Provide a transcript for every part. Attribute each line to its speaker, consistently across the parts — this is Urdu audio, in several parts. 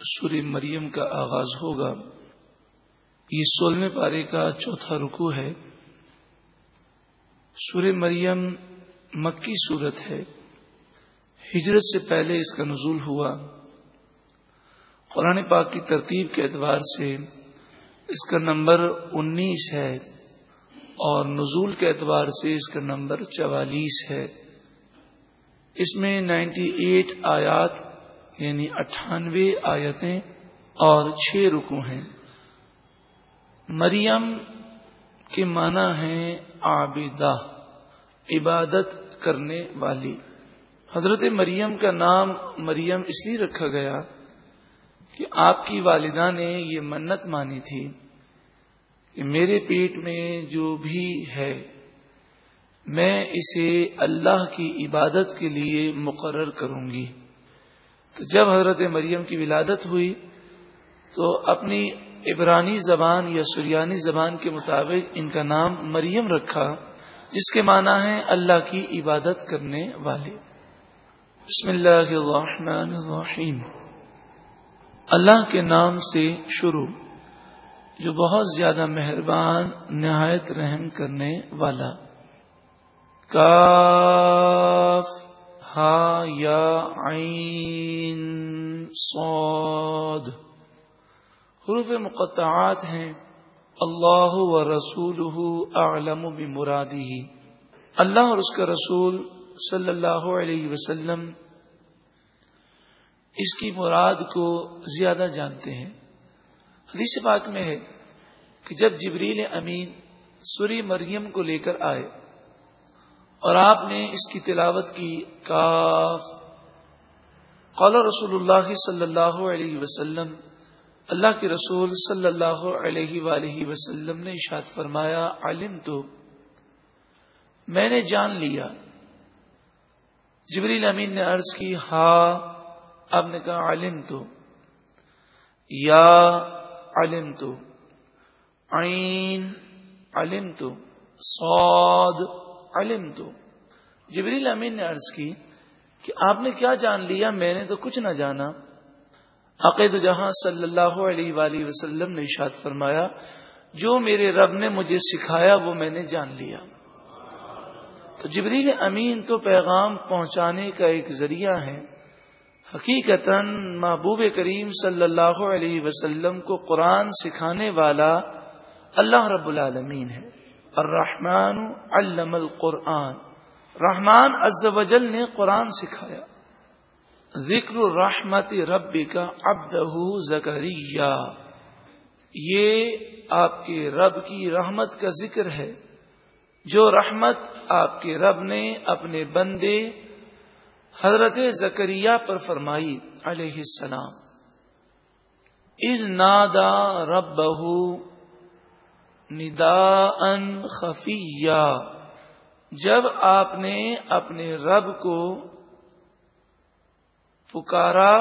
Speaker 1: سوری مریم کا آغاز ہوگا۔ یہ سولہویں پارے کا چوتھا رکو ہے۔ سور مریم مکی صورت ہے۔ ہجرت سے پہلے اس کا نزول ہوا۔ قرآن پاک کی ترتیب کے اعتبار سے اس کا نمبر انیس ہے اور نزول کے اعتبار سے اس کا نمبر چوالیس ہے۔ اس میں نائنٹی ایٹ آیات یعنی اٹھانوے آیتیں اور چھ رکو ہیں۔ مریم کے معنی ہیں عابدہ، عبادت کرنے والی۔ حضرت مریم کا نام مریم اس لیے رکھا گیا کہ آپ کی والدہ نے یہ منت مانی تھی کہ میرے پیٹ میں جو بھی ہے، میں اسے اللہ کی عبادت کے لیے مقرر کروں گی۔ تو جب حضرت مریم کی ولادت ہوئی تو اپنی عبرانی زبان یا سریانی زبان کے مطابق ان کا نام مریم رکھا، جس کے معنی ہے اللہ کی عبادت کرنے والے۔ بسم اللہ الرحمن الرحیم۔ اللہ کے نام سے شروع، جو بہت زیادہ مہربان، نہایت رحم کرنے والا۔ کاف۔ ہا یا عین صاد۔ حروف مقطعات ہیں۔ اللہ و رسول اعلم بمرادی اللہ اور اس کا رسول صلی اللہ علیہ وسلم اس کی مراد کو زیادہ جانتے ہیں۔ حدیث پاک میں ہے کہ جب جبریل امین سوری مریم کو لے کر آئے اور آپ نے اس کی تلاوت کی کاف۔ قال رسول اللہ صلی اللہ علیہ وسلم، اللہ کے رسول صلی اللہ علیہ وآلہ وسلم نے اشاد فرمایا علم تو میں نے جان لیا۔ جبریل امین نے عرض کی، ہا، آپ نے کہا علم تو یا علم تو عین علم تو سعود علم تو جبریل امین نے عرض کی کہ آپ نے کیا جان لیا؟ میں نے تو کچھ نہ جانا۔ عقید جہاں صلی اللہ علیہ وآلہ وسلم نے اشاد فرمایا، جو میرے رب نے مجھے سکھایا، وہ میں نے جان لیا۔ تو جبریل امین تو پیغام پہنچانے کا ایک ذریعہ ہے۔ حقیقت محبوب کریم صلی اللہ علیہ وسلم کو قرآن سکھانے والا اللہ رب العالمین ہے۔ الرحمن علم القرآن. رحمان از وجل نے قرآن سکھایا. ذکر الرحمت ربی کا ابدہ زکریہ یہ آپ کے رب کی رحمت کا ذکر ہے. جو رحمت آپ کے رب نے اپنے بندے حضرت زکریہ پر فرمائی علیہ السلام. از نادا رب ندا ان خفیہ۔ جب آپ نے اپنے رب کو پکارا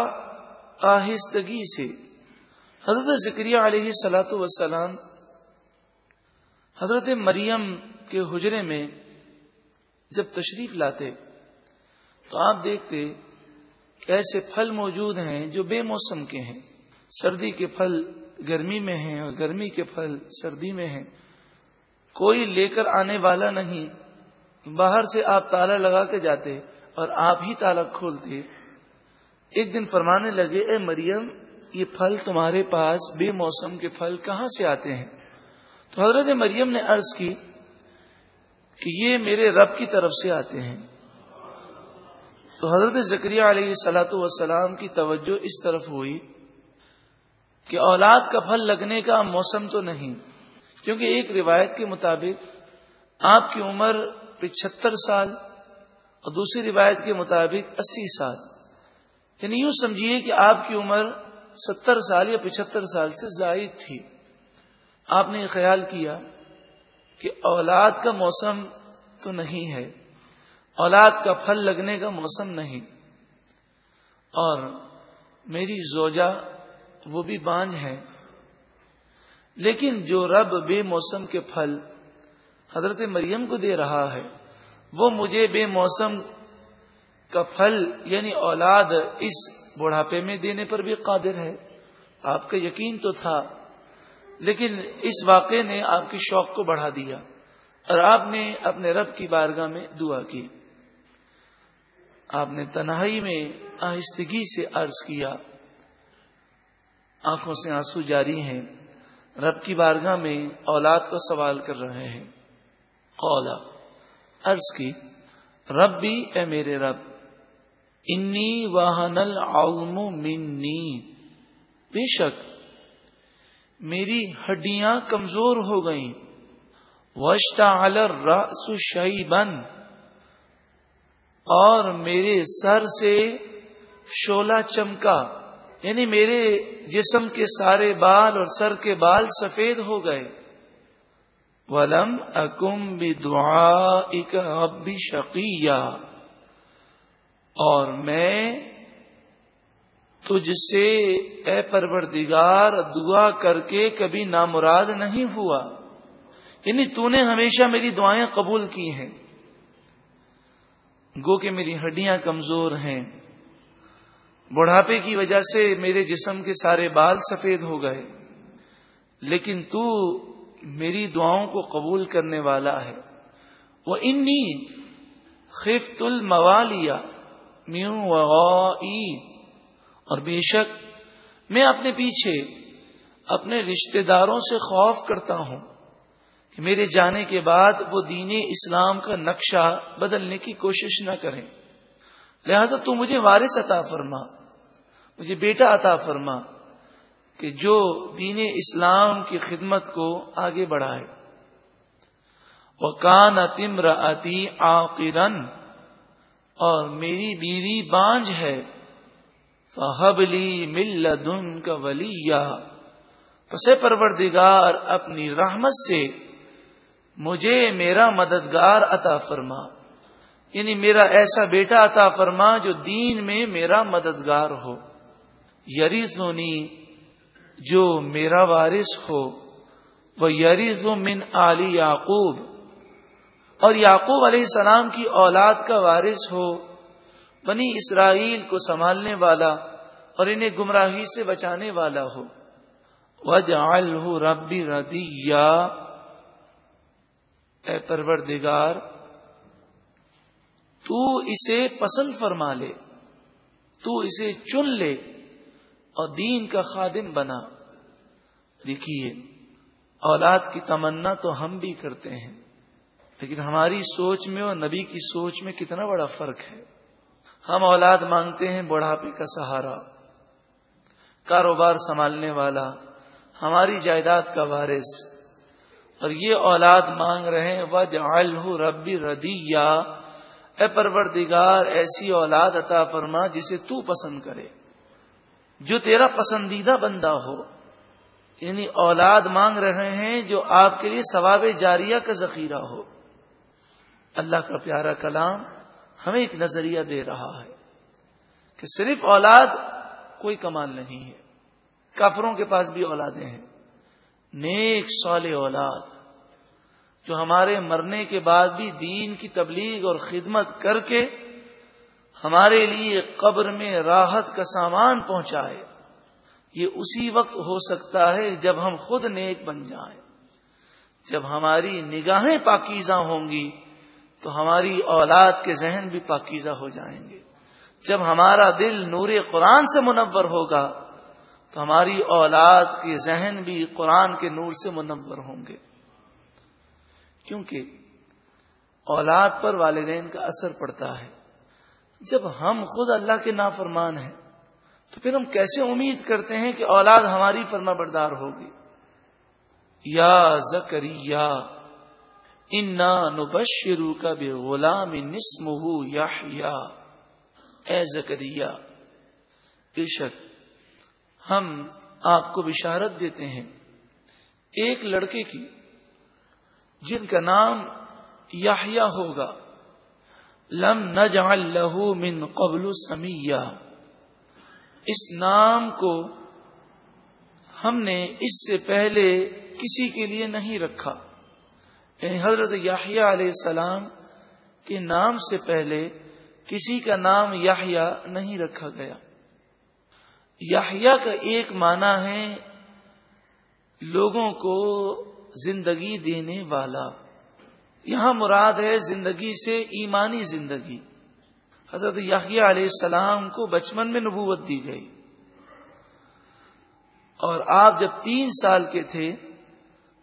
Speaker 1: آہستگی سے، حضرت ذکری علیہ سلاۃ وسلام حضرت مریم کے حجرے میں جب تشریف لاتے، تو آپ دیکھتے کہ ایسے پھل موجود ہیں جو بے موسم کے ہیں۔ سردی کے پھل گرمی میں ہیں اور گرمی کے پھل سردی میں ہیں، کوئی لے کر آنے والا نہیں۔ باہر سے آپ تالا لگا کے جاتے اور آپ ہی تالا کھولتے۔ ایک دن فرمانے لگے، اے مریم، یہ پھل تمہارے پاس بے موسم کے پھل کہاں سے آتے ہیں؟ تو حضرت مریم نے عرض کی کہ یہ میرے رب کی طرف سے آتے ہیں۔ تو حضرت ذکریہ علیہ سلاۃ وسلام کی توجہ اس طرف ہوئی۔ کہ اولاد کا پھل لگنے کا موسم تو نہیں، کیونکہ ایک روایت کے مطابق آپ کی عمر پچہتر سال اور دوسری روایت کے مطابق اسی سال۔ یعنی یوں سمجھیے کہ آپ کی عمر ستر سال یا پچہتر سال سے زائد تھی۔ آپ نے یہ خیال کیا کہ اولاد کا موسم تو نہیں ہے، اولاد کا پھل لگنے کا موسم نہیں۔ اور میری زوجہ وہ بھی بانج ہے لیکن جو رب بے موسم کے پھل حضرت مریم کو دے رہا ہے، وہ مجھے بے موسم کا پھل یعنی اولاد اس بڑھاپے میں دینے پر بھی قادر ہے۔ آپ کا یقین تو تھا، لیکن اس واقعے نے آپ کی شوق کو بڑھا دیا اور آپ نے اپنے رب کی بارگاہ میں دعا کی۔ آپ نے تنہائی میں آہستگی سے عرض کیا۔ آنکھوں سے آنسو جاری ہیں، رب کی بارگاہ میں اولاد کا سوال کر رہے ہیں۔ اولا عرض کی رب بھی اے میرے رب، انی واہن العظم منی۔ بے شک، میری ہڈیاں کمزور ہو گئیں۔ وشتا الرس شہی بن اور میرے سر سے شولا چمکا۔ یعنی میرے جسم کے سارے بال اور سر کے بال سفید ہو گئے۔ ولم اکم بھی دعا اب شقیہ۔ اور میں تجھ سے اے پروردگار دعا کر کے کبھی نامراد نہیں ہوا۔ یعنی تو نے ہمیشہ میری دعائیں قبول کی ہیں۔ گو کہ میری ہڈیاں کمزور ہیں۔ بڑھاپے کی وجہ سے میرے جسم کے سارے بال سفید ہو گئے، لیکن تو میری دعاؤں کو قبول کرنے والا ہے۔ وہ انی خفت الموالیا میوں اور بے شک میں اپنے پیچھے اپنے رشتہ داروں سے خوف کرتا ہوں کہ میرے جانے کے بعد وہ دین اسلام کا نقشہ بدلنے کی کوشش نہ کریں۔ لہذا تو مجھے وارث عطا فرما۔ مجھے بیٹا عطا فرما کہ جو دین اسلام کی خدمت کو آگے بڑھائے۔ وہ کان تمر اتی آرن اور میری بیوی بانج ہے۔ فہبلی مل دن کا ولی پس پروردگار، اپنی رحمت سے مجھے میرا مددگار عطا فرما۔ یعنی میرا ایسا بیٹا عطا فرما جو دین میں میرا مددگار ہو۔ یریزونی، جو میرا وارث ہو، وہ یریز من علی یعقوب، اور یعقوب علیہ السلام کی اولاد کا وارث ہو، بنی اسرائیل کو سنبھالنے والا اور انہیں گمراہی سے بچانے والا ہو۔ وجہ ربی ردیا اے پروردگار، تو اسے پسند فرما لے، تو اسے چن لے۔ اور دین کا خادم بنا۔ دیکھیے، اولاد کی تمنا تو ہم بھی کرتے ہیں، لیکن ہماری سوچ میں اور نبی کی سوچ میں کتنا بڑا فرق ہے۔ ہم اولاد مانگتے ہیں بڑھاپے کا سہارا، کاروبار سنبھالنے والا، ہماری جائیداد کا وارث۔ اور یہ اولاد مانگ رہے ہیں وج ربی ردیا اے پروردگار، ایسی اولاد عطا فرما جسے تو پسند کرے۔ جو تیرا پسندیدہ بندہ ہو یعنی اولاد مانگ رہے ہیں جو آپ کے لیے ثواب جاریہ کا ذخیرہ ہو۔ اللہ کا پیارا کلام ہمیں ایک نظریہ دے رہا ہے کہ صرف اولاد کوئی کمال نہیں ہے۔ کافروں کے پاس بھی اولادیں ہیں۔ نیک صالح اولاد جو ہمارے مرنے کے بعد بھی دین کی تبلیغ اور خدمت کر کے ہمارے لیے قبر میں راحت کا سامان پہنچائے۔ یہ اسی وقت ہو سکتا ہے جب ہم خود نیک بن جائیں۔ جب ہماری نگاہیں پاکیزہ ہوں گی، تو ہماری اولاد کے ذہن بھی پاکیزہ ہو جائیں گے۔ جب ہمارا دل نور قرآن سے منور ہوگا، تو ہماری اولاد کے ذہن بھی قرآن کے نور سے منور ہوں گے۔ کیونکہ اولاد پر والدین کا اثر پڑتا ہے۔ جب ہم خود اللہ کے نافرمان ہیں، تو پھر ہم کیسے امید کرتے ہیں کہ اولاد ہماری فرما بردار ہوگی؟ یا زکری یا انا نبشرو کا بے غلام نسم یا اے زکریہ بے شک ہم آپ کو بشارت دیتے ہیں ایک لڑکے کی، جن کا نام یاہیا ہوگا۔ لم نجعل له من قبل سمیہ اس نام کو ہم نے اس سے پہلے کسی کے لیے نہیں رکھا۔ یعنی حضرت یاہیا علیہ السلام کے نام سے پہلے کسی کا نام یاہیا نہیں رکھا گیا۔ یاہیا کا ایک معنی ہے لوگوں کو زندگی دینے والا۔ یہاں مراد ہے زندگی سے ایمانی زندگی۔ حضرت یاہیا علیہ السلام کو بچپن میں نبوت دی گئی۔ اور آپ جب تین سال کے تھے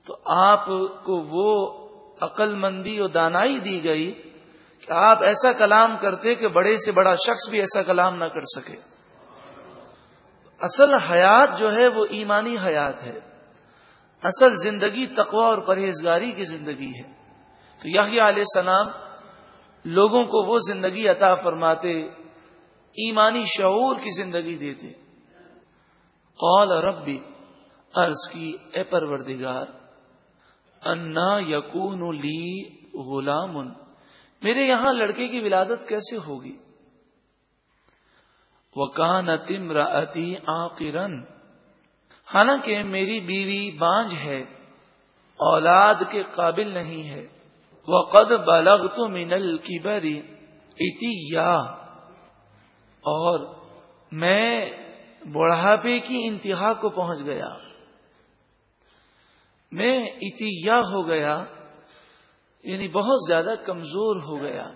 Speaker 1: تو آپ کو وہ عقل مندی اور دانائی دی گئی کہ آپ ایسا کلام کرتے کہ بڑے سے بڑا شخص بھی ایسا کلام نہ کر سکے۔ اصل حیات جو ہے وہ ایمانی حیات ہے۔ اصل زندگی تقوا اور پرہیزگاری کی زندگی ہے۔ تو یہی علیہ السلام لوگوں کو وہ زندگی عطا فرماتے، ایمانی شعور کی زندگی دیتے۔ قال ربی، عرض کی، اے پروردگار، انا یقون لی غلام میرے یہاں لڑکے کی ولادت کیسے ہوگی؟ وکان تمراتی آرن حالانکہ میری بیوی بانج ہے، اولاد کے قابل نہیں ہے۔ وہ قد بلغ تو مینل کی بری اور میں بڑھاپے کی انتہا کو پہنچ گیا۔ میں اتیا ہو گیا یعنی بہت زیادہ کمزور ہو گیا۔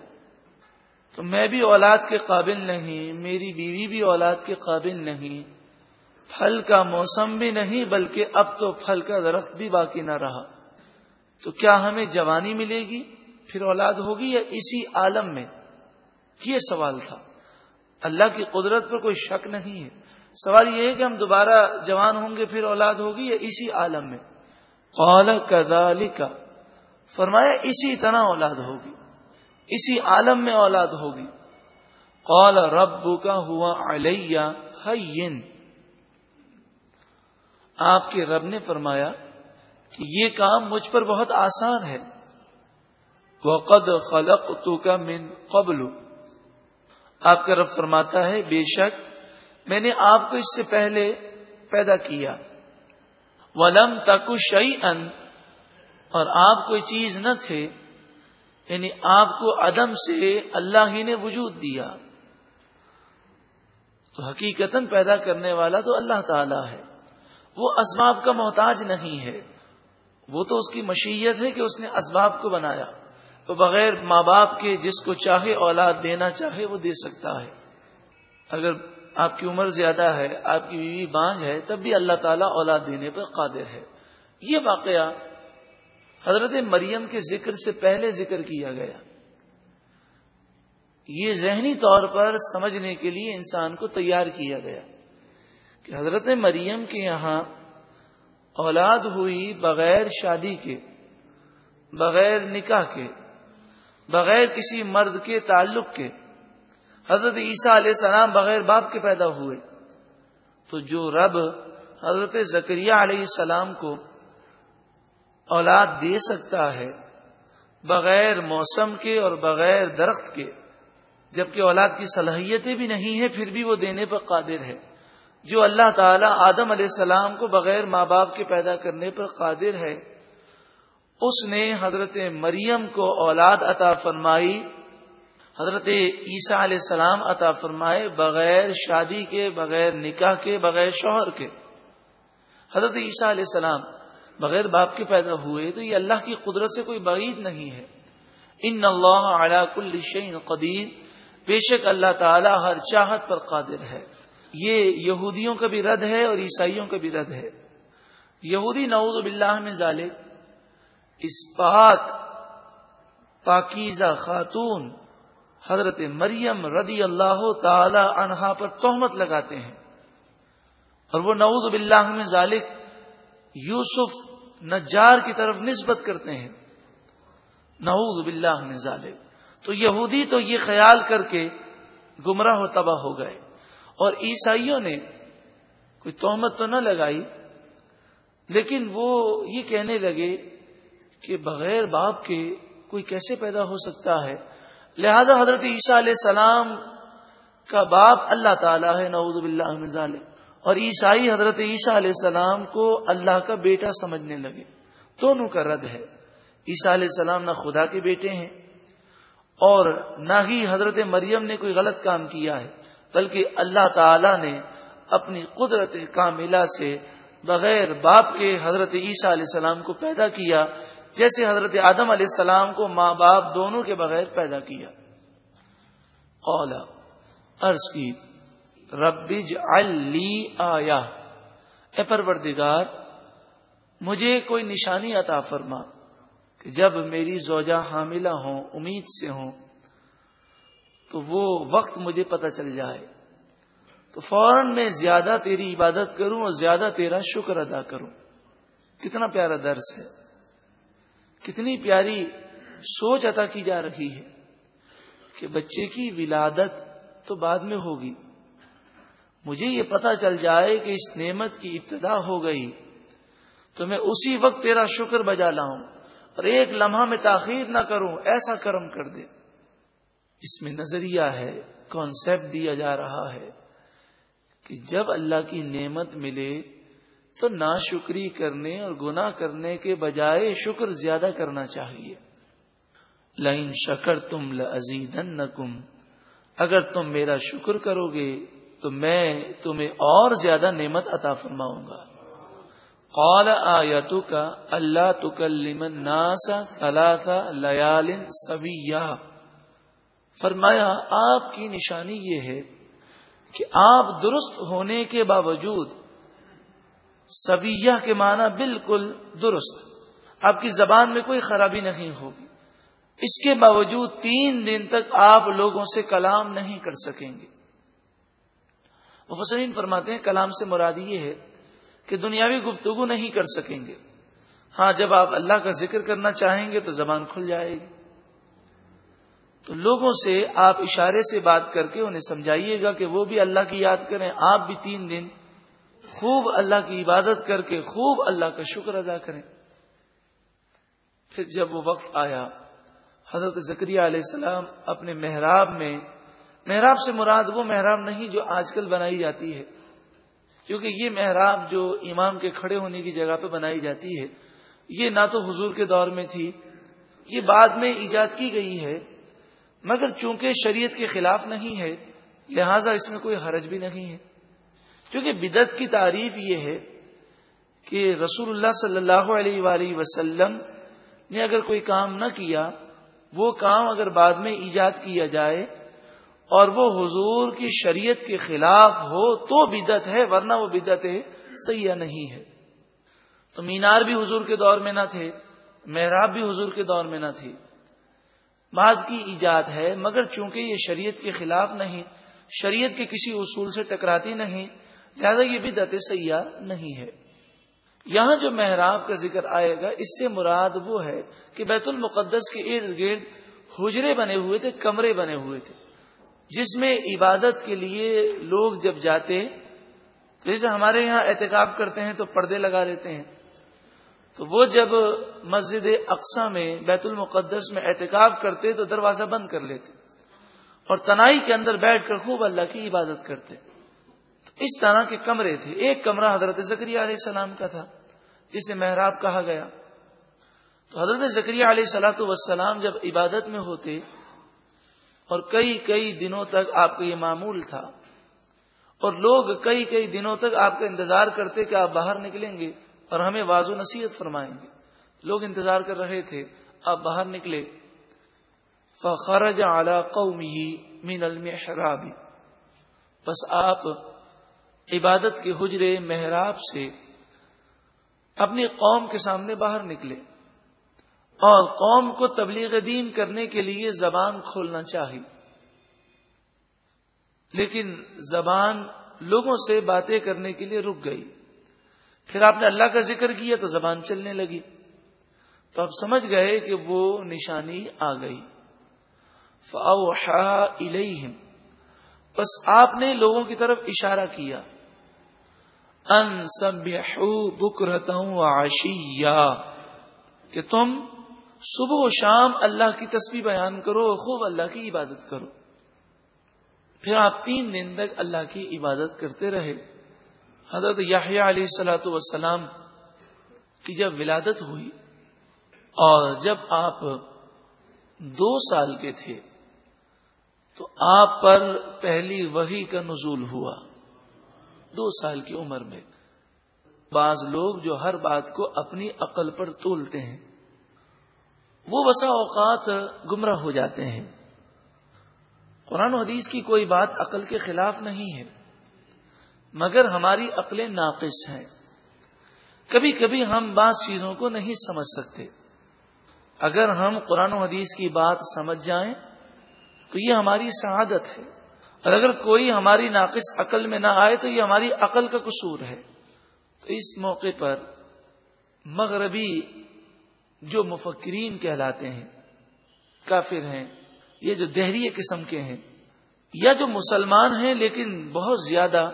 Speaker 1: تو میں بھی اولاد کے قابل نہیں، میری بیوی بھی اولاد کے قابل نہیں۔ پھل کا موسم بھی نہیں، بلکہ اب تو پھل کا درخت بھی باقی نہ رہا۔ تو کیا ہمیں جوانی ملے گی؟ پھر اولاد ہوگی یا اسی عالم میں؟ یہ سوال تھا۔ اللہ کی قدرت پر کوئی شک نہیں ہے۔ سوال یہ ہے کہ ہم دوبارہ جوان ہوں گے پھر اولاد ہوگی یا اسی عالم میں؟ قال کا فرمایا، اسی طرح اولاد ہوگی۔ اسی عالم میں اولاد ہوگی۔ قال رب کا ہوا علیہ آپ کے رب نے فرمایا یہ کام مجھ پر بہت آسان ہے۔ وقد خلق تو کا من قبل۔ آپ کا رب فرماتا ہے، بے شک میں نے آپ کو اس سے پہلے پیدا کیا۔ ولم تک شعی ان اور آپ کوئی چیز نہ تھے۔ یعنی آپ کو عدم سے اللہ ہی نے وجود دیا۔ تو حقیقت پیدا کرنے والا تو اللہ تعالی ہے۔ وہ اسباب کا محتاج نہیں ہے۔ وہ تو اس کی مشیت ہے کہ اس نے اسباب کو بنایا۔ تو بغیر ماں باپ کے جس کو چاہے اولاد دینا چاہے وہ دے سکتا ہے۔ اگر آپ کی عمر زیادہ ہے، آپ کی بیوی بانج ہے، تب بھی اللہ تعالیٰ اولاد دینے پر قادر ہے۔ یہ واقعہ حضرت مریم کے ذکر سے پہلے ذکر کیا گیا۔ یہ ذہنی طور پر سمجھنے کے لیے انسان کو تیار کیا گیا کہ حضرت مریم کے یہاں اولاد ہوئی بغیر شادی کے، بغیر نکاح کے، بغیر کسی مرد کے تعلق کے، حضرت عیسیٰ علیہ السلام بغیر باپ کے پیدا ہوئے۔ تو جو رب حضرت زکریہ علیہ السلام کو اولاد دے سکتا ہے بغیر موسم کے اور بغیر درخت کے، جبکہ اولاد کی صلاحیتیں بھی نہیں ہیں، پھر بھی وہ دینے پر قادر ہے۔ جو اللہ تعالی آدم علیہ السلام کو بغیر ماں باپ کے پیدا کرنے پر قادر ہے، اس نے حضرت مریم کو اولاد عطا فرمائی، حضرت عیسیٰ علیہ السلام عطا فرمائے بغیر شادی کے، بغیر نکاح کے، بغیر شوہر کے۔ حضرت عیسیٰ علیہ السلام بغیر باپ کے پیدا ہوئے تو یہ اللہ کی قدرت سے کوئی بعید نہیں ہے۔ ان اللہ علی کل شعین قدیر، بے شک اللہ تعالی ہر چاہت پر قادر ہے۔ یہ یہودیوں کا بھی رد ہے اور عیسائیوں کا بھی رد ہے۔ یہودی نعوذ باللہ میں ظالب اس پاک، پاکیزہ خاتون حضرت مریم رضی اللہ تعالی عنہا پر تہمت لگاتے ہیں۔ اور وہ نعوذ باللہ میں ذالک یوسف نجار کی طرف نسبت کرتے ہیں۔ نعوذ باللہ میں ظالک تو یہودی تو یہ خیال کر کے گمراہ و تباہ ہو گئے۔ اور عیسائیوں نے کوئی تہمت تو نہ لگائی، لیکن وہ یہ کہنے لگے کہ بغیر باپ کے کوئی کیسے پیدا ہو سکتا ہے؟ لہذا حضرت عیسیٰ علیہ السلام کا باپ اللہ تعالیٰ ہے، نعوذ باللہ ظالم اور عیسائی حضرت عیسیٰ علیہ السلام کو اللہ کا بیٹا سمجھنے لگے۔ دونوں کا رد ہے۔ عیسیٰ علیہ السلام نہ خدا کے بیٹے ہیں اور نہ ہی حضرت مریم نے کوئی غلط کام کیا ہے۔ بلکہ اللہ تعالی نے اپنی قدرت کاملہ سے بغیر باپ کے حضرت عیسیٰ علیہ السلام کو پیدا کیا، جیسے حضرت آدم علیہ السلام کو ماں باپ دونوں کے بغیر پیدا کیا۔ اولا عرض کی ربج علی آیا اے پروردگار، مجھے کوئی نشانی عطا فرما کہ جب میری زوجہ حاملہ ہوں، امید سے ہوں تو وہ وقت مجھے پتہ چل جائے۔ تو فوراً میں زیادہ تیری عبادت کروں اور زیادہ تیرا شکر ادا کروں۔ کتنا پیارا درس ہے۔ کتنی پیاری سوچ عطا کی جا رہی ہے کہ بچے کی ولادت تو بعد میں ہوگی۔ مجھے یہ پتا چل جائے کہ اس نعمت کی ابتدا ہو گئی۔ تو میں اسی وقت تیرا شکر بجا لاؤں اور ایک لمحہ میں تاخیر نہ کروں، ایسا کرم کر دے۔ اس میں نظریہ ہے کانسیپٹ دیا جا رہا ہے کہ جب اللہ کی نعمت ملے تو نا شکری کرنے اور گناہ کرنے کے بجائے شکر زیادہ کرنا چاہیے۔ لائن شکر تم لزیز اگر تم میرا شکر کرو گے تو میں تمہیں اور زیادہ نعمت عطا فرماؤں گا۔ قال آیتو کا اللہ تکلم ناسا ثلاثہ لیال سویہ۔ فرمایا، آپ کی نشانی یہ ہے کہ آپ درست ہونے کے باوجود سویہ کے معنی بالکل درست، آپ کی زبان میں کوئی خرابی نہیں ہوگی۔ اس کے باوجود تین دن تک آپ لوگوں سے کلام نہیں کر سکیں گے۔ مفسرین فرماتے ہیں، کلام سے مراد یہ ہے کہ دنیاوی گفتگو نہیں کر سکیں گے۔ ہاں جب آپ اللہ کا ذکر کرنا چاہیں گے تو زبان کھل جائے گی۔ تو لوگوں سے آپ اشارے سے بات کر کے انہیں سمجھائیے گا کہ وہ بھی اللہ کی یاد کریں، آپ بھی تین دن خوب اللہ کی عبادت کر کے خوب اللہ کا شکر ادا کریں۔ پھر جب وہ وقت آیا، حضرت ذکری علیہ السلام اپنے محراب میں، محراب سے مراد وہ محراب نہیں جو آج کل بنائی جاتی ہے، کیونکہ یہ محراب جو امام کے کھڑے ہونے کی جگہ پہ بنائی جاتی ہے، یہ نہ تو حضور کے دور میں تھی، یہ بعد میں ایجاد کی گئی ہے۔ مگر چونکہ شریعت کے خلاف نہیں ہے، لہذا اس میں کوئی حرج بھی نہیں ہے۔ کیونکہ بدت کی تعریف یہ ہے کہ رسول اللہ صلی اللہ علیہ وآلہ وسلم نے اگر کوئی کام نہ کیا، وہ کام اگر بعد میں ایجاد کیا جائے اور وہ حضور کی شریعت کے خلاف ہو تو بدت ہے، ورنہ وہ بدت ہے سیاح نہیں ہے۔ تو مینار بھی حضور کے دور میں نہ تھے، محراب بھی حضور کے دور میں نہ تھی بعض کی ایجاد ہے، مگر چونکہ یہ شریعت کے خلاف نہیں، شریعت کے کسی اصول سے ٹکراتی نہیں، لہٰذا یہ بدعت سیاح نہیں ہے۔ یہاں جو محراب کا ذکر آئے گا، اس سے مراد وہ ہے کہ بیت المقدس کے ارد گرد حجرے بنے ہوئے تھے، کمرے بنے ہوئے تھے، جس میں عبادت کے لیے لوگ جب جاتے جیسے ہمارے یہاں احتکاب کرتے ہیں تو پردے لگا لیتے ہیں۔ تو وہ جب مسجد اقسا میں بیت المقدس میں احتکاب کرتے تو دروازہ بند کر لیتے اور تنائی کے اندر بیٹھ کر خوب اللہ کی عبادت کرتے۔ اس طرح کے کمرے تھے۔ ایک کمرہ حضرت زکری علیہ السلام کا تھا، جسے محراب کہا گیا۔ تو حضرت زکری علیہ سلاۃ وسلام جب عبادت میں ہوتے اور کئی کئی دنوں تک آپ کا یہ معمول تھا اور لوگ کئی کئی دنوں تک آپ کا انتظار کرتے کہ آپ باہر نکلیں گے اور ہمیں واضح نصیحت فرمائیں گے۔ لوگ انتظار کر رہے تھے آپ باہر نکلے۔ فخرج اعلی قومی مین المحراب۔ بس آپ عبادت کے حجرے محراب سے اپنی قوم کے سامنے باہر نکلے۔ اور قوم کو تبلیغ دین کرنے کے لیے زبان کھولنا چاہی۔ لیکن زبان لوگوں سے باتیں کرنے کے لیے رک گئی۔ پھر آپ نے اللہ کا ذکر کیا تو زبان چلنے لگی۔ تو آپ سمجھ گئے کہ وہ نشانی آ گئی۔ فاؤ بس آپ نے لوگوں کی طرف اشارہ کیا۔ ان سب بکرتا کہ تم صبح و شام اللہ کی تصویر بیان کرو، خوب اللہ کی عبادت کرو۔ پھر آپ تین دن تک اللہ کی عبادت کرتے رہے۔ حضرت یاہیا علیہ السلاۃ وسلام کی جب ولادت ہوئی اور جب آپ دو سال کے تھے تو آپ پر پہلی وہی کا نزول ہوا دو سال کی عمر میں۔ بعض لوگ جو ہر بات کو اپنی عقل پر تولتے ہیں، وہ وسا اوقات گمراہ ہو جاتے ہیں۔ قرآن و حدیث کی کوئی بات عقل کے خلاف نہیں ہے۔ مگر ہماری عقلیں ناقص ہیں۔ کبھی کبھی ہم بعض چیزوں کو نہیں سمجھ سکتے۔ اگر ہم قرآن و حدیث کی بات سمجھ جائیں، تو یہ ہماری سعادت ہے۔ اور اگر کوئی ہماری ناقص عقل میں نہ آئے، تو یہ ہماری عقل کا قصور ہے۔ تو اس موقع پر مغربی جو مفکرین کہلاتے ہیں، کافر ہیں یہ جو دہری قسم کے ہیں، یا جو مسلمان ہیں لیکن بہت زیادہ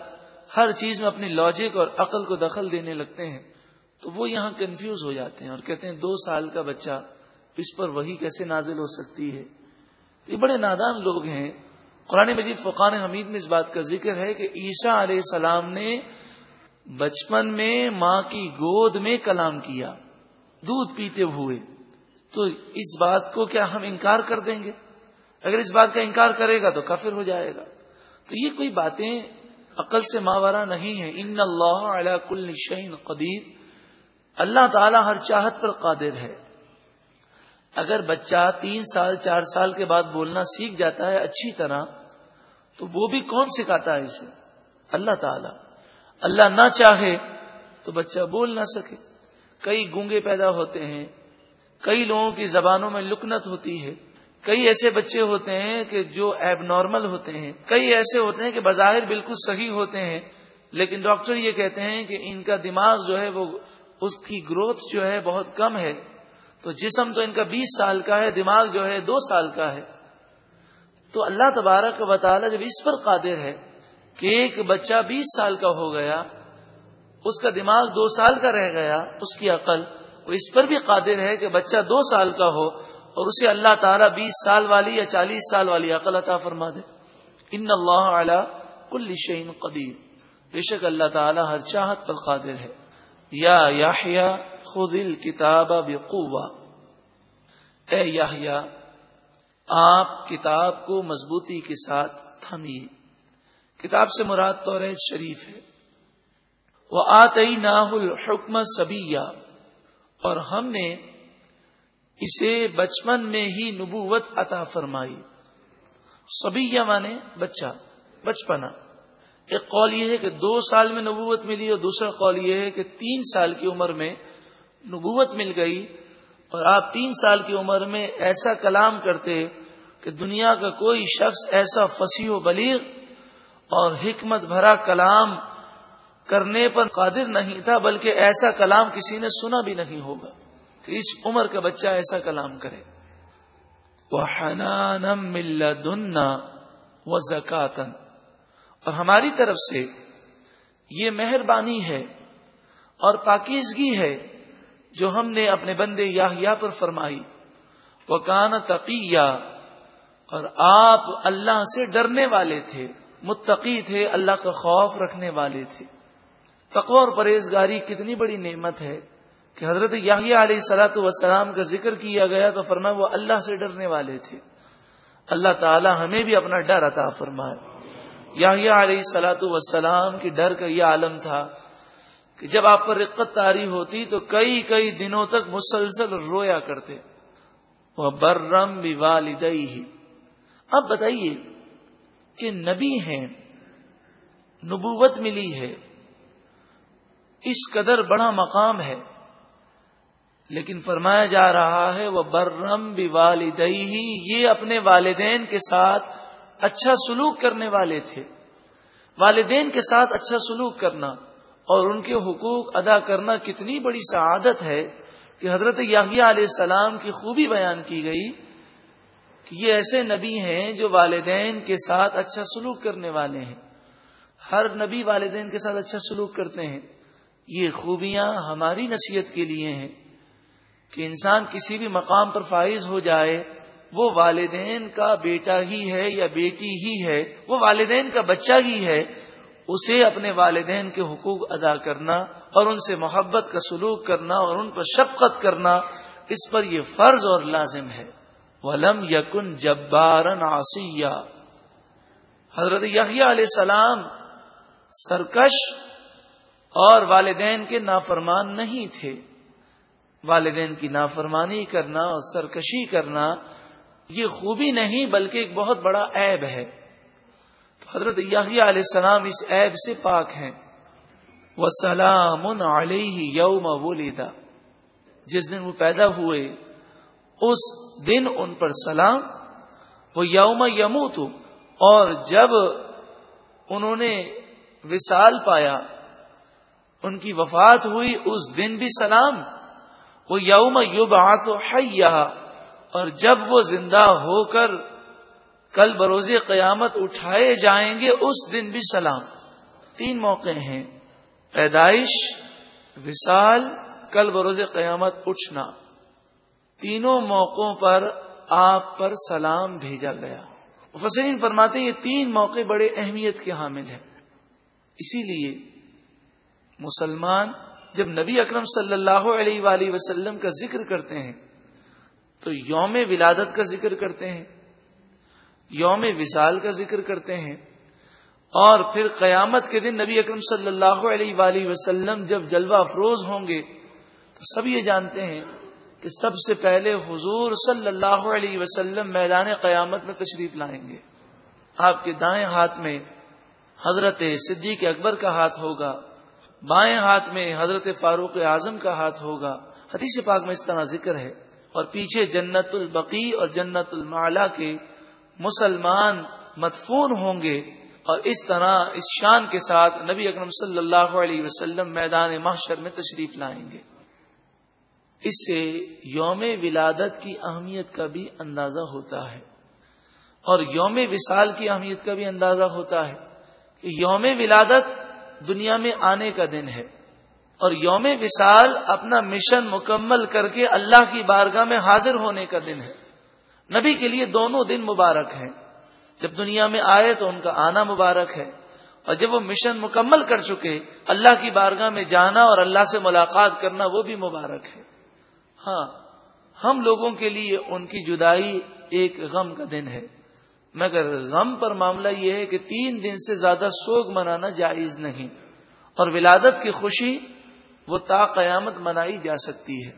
Speaker 1: ہر چیز میں اپنی لاجک اور عقل کو دخل دینے لگتے ہیں، تو وہ یہاں کنفیوز ہو جاتے ہیں اور کہتے ہیں دو سال کا بچہ اس پر وہی کیسے نازل ہو سکتی ہے؟ تو یہ بڑے نادان لوگ ہیں۔ قرآن مجید فقان حمید میں اس بات کا ذکر ہے کہ عیشا علیہ السلام نے بچپن میں ماں کی گود میں کلام کیا، دودھ پیتے ہوئے۔ تو اس بات کو کیا ہم انکار کر دیں گے؟ اگر اس بات کا انکار کرے گا تو کافر ہو جائے گا۔ تو یہ کوئی باتیں عقل سے ماورہ نہیں ہے۔ ان اللہ علی کل شعین قدیر۔ اللہ تعالی ہر چاہت پر قادر ہے۔ اگر بچہ تین سال، چار سال کے بعد بولنا سیکھ جاتا ہے اچھی طرح، تو وہ بھی کون سکھاتا ہے اسے؟ اللہ تعالی۔ اللہ نہ چاہے تو بچہ بول نہ سکے۔ کئی گونگے پیدا ہوتے ہیں، کئی لوگوں کی زبانوں میں لکنت ہوتی ہے۔ کئی ایسے بچے ہوتے ہیں کہ جو ایب نارمل ہوتے ہیں، کئی ایسے ہوتے ہیں کہ بظاہر بالکل صحیح ہوتے ہیں، لیکن ڈاکٹر یہ کہتے ہیں کہ ان کا دماغ جو ہے وہ اس کی گروتھ جو ہے بہت کم ہے۔ تو جسم تو ان کا بیس سال کا ہے، دماغ جو ہے دو سال کا ہے۔ تو اللہ تبارک و تعالی جب اس پر قادر ہے کہ ایک بچہ بیس سال کا ہو گیا، اس کا دماغ دو سال کا رہ گیا، اس کی عقل، وہ اس پر بھی قادر ہے کہ بچہ دو سال کا ہو۔ اور اسے اللہ تعالیٰ بیس سال والی یا چالیس سال والی عقل عطا فرما دے۔ ان اللہ اعلی کل شعین قدیر۔ بے شک اللہ تعالیٰ ہر چاہت پر قادر ہے۔ یا یاحیا خود کتاب بقوا اے یاحیا آپ کتاب کو مضبوطی کے ساتھ تھمیے۔ کتاب سے مراد تو شریف ہے۔ وہ آئی ناہ الحکم سبیا اور ہم نے اسے بچپن میں ہی نبوت عطا فرمائی۔ سبیا مانے بچہ، بچپنا۔ ایک قول یہ ہے کہ دو سال میں نبوت ملی اور دوسرا قول یہ ہے کہ تین سال کی عمر میں نبوت مل گئی اور آپ تین سال کی عمر میں ایسا کلام کرتے کہ دنیا کا کوئی شخص ایسا فصیح و بلیغ اور حکمت بھرا کلام کرنے پر قادر نہیں تھا، بلکہ ایسا کلام کسی نے سنا بھی نہیں ہوگا۔ کہ اس عمر کا بچہ ایسا کلام کرے۔ وہ حنانم مل دننا و زکاتن اور ہماری طرف سے یہ مہربانی ہے اور پاکیزگی ہے جو ہم نے اپنے بندے یا پر فرمائی۔ وہ کان تقیہ اور آپ اللہ سے ڈرنے والے تھے، متقی تھے، اللہ کا خوف رکھنے والے تھے۔ تقوی اور پرہیزگاری کتنی بڑی نعمت ہے۔ کہ حضرت یاہیا علیہ سلاۃ وسلام کا ذکر کیا گیا تو فرمایا وہ اللہ سے ڈرنے والے تھے۔ اللہ تعالی ہمیں بھی اپنا ڈر عطا فرمائے۔ یاہیا علیہ سلاۃ وسلام کی ڈر کا یہ عالم تھا کہ جب آپ پر رقت تاری ہوتی تو کئی کئی دنوں تک مسلسل رویا کرتے۔ وہ برم بھی والدئی ہی اب بتائیے کہ نبی ہیں، نبوت ملی ہے، اس قدر بڑا مقام ہے۔ لیکن فرمایا جا رہا ہے وہ برم بھی والدئی یہ اپنے والدین کے ساتھ اچھا سلوک کرنے والے تھے۔ والدین کے ساتھ اچھا سلوک کرنا اور ان کے حقوق ادا کرنا کتنی بڑی سعادت ہے کہ حضرت یاہیا علیہ السلام کی خوبی بیان کی گئی کہ یہ ایسے نبی ہیں جو والدین کے ساتھ اچھا سلوک کرنے والے ہیں۔ ہر نبی والدین کے ساتھ اچھا سلوک کرتے ہیں۔ یہ خوبیاں ہماری نصیحت کے لیے ہیں۔ کہ انسان کسی بھی مقام پر فائز ہو جائے، وہ والدین کا بیٹا ہی ہے یا بیٹی ہی ہے، وہ والدین کا بچہ ہی ہے، اسے اپنے والدین کے حقوق ادا کرنا اور ان سے محبت کا سلوک کرنا اور ان پر شفقت کرنا، اس پر یہ فرض اور لازم ہے۔ ولم یقن جبارن آسیہ حضرت یحییٰ علیہ السلام سرکش اور والدین کے نافرمان نہیں تھے۔ والدین کی نافرمانی کرنا اور سرکشی کرنا، یہ خوبی نہیں، بلکہ ایک بہت بڑا عیب ہے۔ تو حضرت یاہی علیہ السلام اس عیب سے پاک ہیں۔ وہ سلام علیہ یوم ولیدا جس دن وہ پیدا ہوئے، اس دن ان پر سلام۔ وہ یوم یمو اور جب انہوں نے وصال پایا، ان کی وفات ہوئی، اس دن بھی سلام۔ وہ یوم یو بات اور جب وہ زندہ ہو کر کل بروز قیامت اٹھائے جائیں گے، اس دن بھی سلام۔ تین موقع ہیں۔ پیدائش، وصال، کل بروز قیامت اٹھنا۔ تینوں موقعوں پر آپ پر سلام بھیجا گیا۔ فسرین فرماتے ہیں، یہ تین موقع بڑے اہمیت کے حامل ہیں۔ اسی لیے مسلمان جب نبی اکرم صلی اللہ علیہ وآلہ وسلم کا ذکر کرتے ہیں، تو یوم ولادت کا ذکر کرتے ہیں، یوم وصال کا ذکر کرتے ہیں، اور پھر قیامت کے دن نبی اکرم صلی اللہ علیہ وآلہ وسلم جب جلوہ افروز ہوں گے، تو سب یہ جانتے ہیں کہ سب سے پہلے حضور صلی اللہ علیہ وسلم میدان قیامت میں تشریف لائیں گے۔ آپ کے دائیں ہاتھ میں حضرت صدیق اکبر کا ہاتھ ہوگا بائیں ہاتھ میں حضرت فاروق اعظم کا ہاتھ ہوگا۔ حدیث پاک میں اس طرح ذکر ہے۔ اور پیچھے جنت البقی اور جنت المعلا کے مسلمان مدفون ہوں گے۔ اور اس طرح اس شان کے ساتھ نبی اکرم صلی اللہ علیہ وسلم میدان محشر میں تشریف لائیں گے۔ اس سے یوم ولادت کی اہمیت کا بھی اندازہ ہوتا ہے۔ اور یوم وصال کی اہمیت کا بھی اندازہ ہوتا ہے کہ یوم ولادت دنیا میں آنے کا دن ہے۔ اور یوم وصال اپنا مشن مکمل کر کے اللہ کی بارگاہ میں حاضر ہونے کا دن ہے۔ نبی کے لیے دونوں دن مبارک ہیں۔ جب دنیا میں آئے تو ان کا آنا مبارک ہے۔ اور جب وہ مشن مکمل کر چکے، اللہ کی بارگاہ میں جانا اور اللہ سے ملاقات کرنا وہ بھی مبارک ہے۔ ہاں ہم لوگوں کے لیے ان کی جدائی ایک غم کا دن ہے۔ مگر غم پر معاملہ یہ ہے کہ تین دن سے زیادہ سوگ منانا جائز نہیں اور ولادت کی خوشی وہ تا قیامت منائی جا سکتی ہے،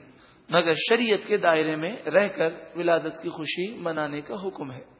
Speaker 1: مگر شریعت کے دائرے میں رہ کر ولادت کی خوشی منانے کا حکم ہے۔